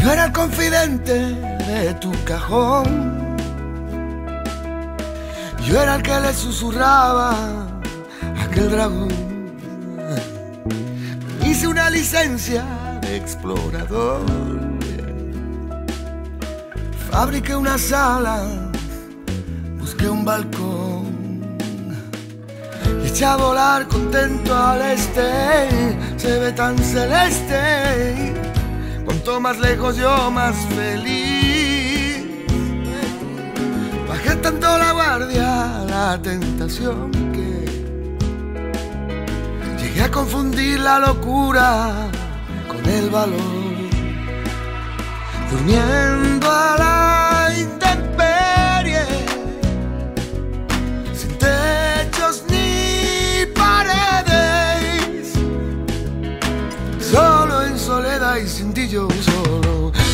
Yo era el confidente de tu cajón. Yo era el que le susurraba a aquel dragón. Hice una licencia de explorador. Fabriqué una sala, busqué un balcón. Y eché a volar contento al este. Se ve tan celeste. Más lejos yo más feliz. Bajé tanto la guardia, la tentación que llegué a confundir la locura con el valor. Durmiendo a la intemperie, sin techos ni paredes, solo en soledad y sin.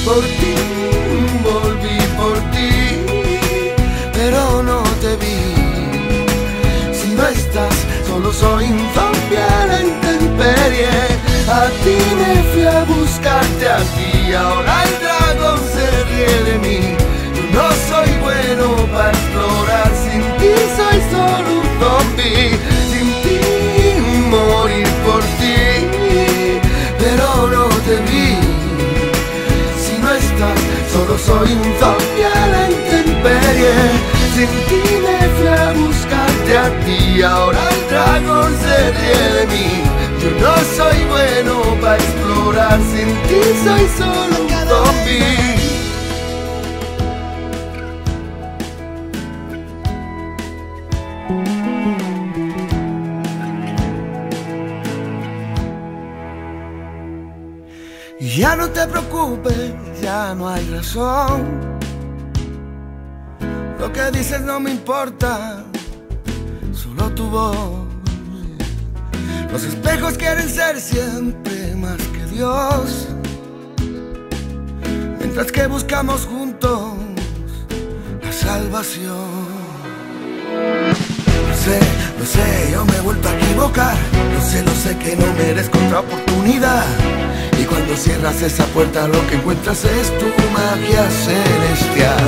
Por ti volví por ti, pero no te vi. Si no estás, solo soy zombie a la intemperie. A ti me fui a buscarte a ti, ahora el dragón se ríe de mí. Yo no soy bueno para explorar, sin ti soy solo un zombie. Soy un zombie a la intemperie. Sin ti me fui a buscarte a ti, ahora el dragón se ríe de mí. Yo no soy bueno para explorar, sin ti soy solo un zombie. Ya no te preocupes, ya no hay razón. Lo que dices no me importa, solo tu voz. Los espejos quieren ser siempre más que Dios. Mientras que buscamos juntos la salvación. Lo sé, lo sé, yo me he vuelto a equivocar. Lo sé, lo sé que no merezco otra oportunidad. Cuando cierras esa puerta lo que encuentras es tu magia celestial.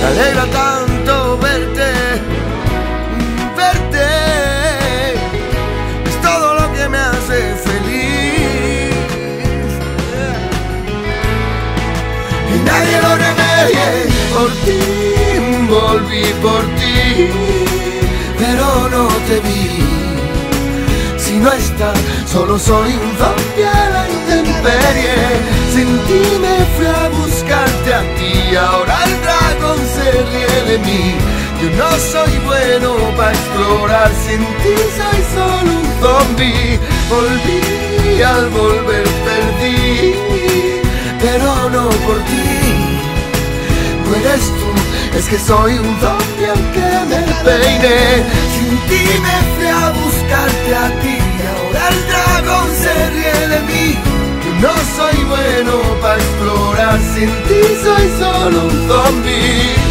Me alegra tanto verte, verte. Es todo lo que me hace feliz. Y nadie lo remedie. Por ti volví por ti, pero no te vi. Si no estás, solo soy un zombie a la intemperie. Sin ti me fui a buscarte a ti, ahora el dragón se ríe de mí. Yo no soy bueno para explorar, sin ti soy solo un zombie. Volví al volver perdí, pero no por ti. No eres tú, es que soy un zombie aunque me peine. Sin ti me fui a buscarte a ti, ahora el dragón se ríe de mí. Yo no soy bueno para explorar, sin ti soy solo un zombie.